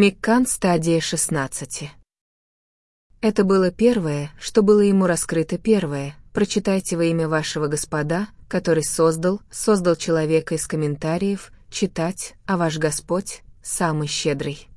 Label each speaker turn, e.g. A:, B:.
A: Миккан стадия 16. Это было первое, что было ему раскрыто первое. Прочитайте во имя вашего Господа, который создал, создал человека из комментариев, читать, а ваш Господь самый щедрый.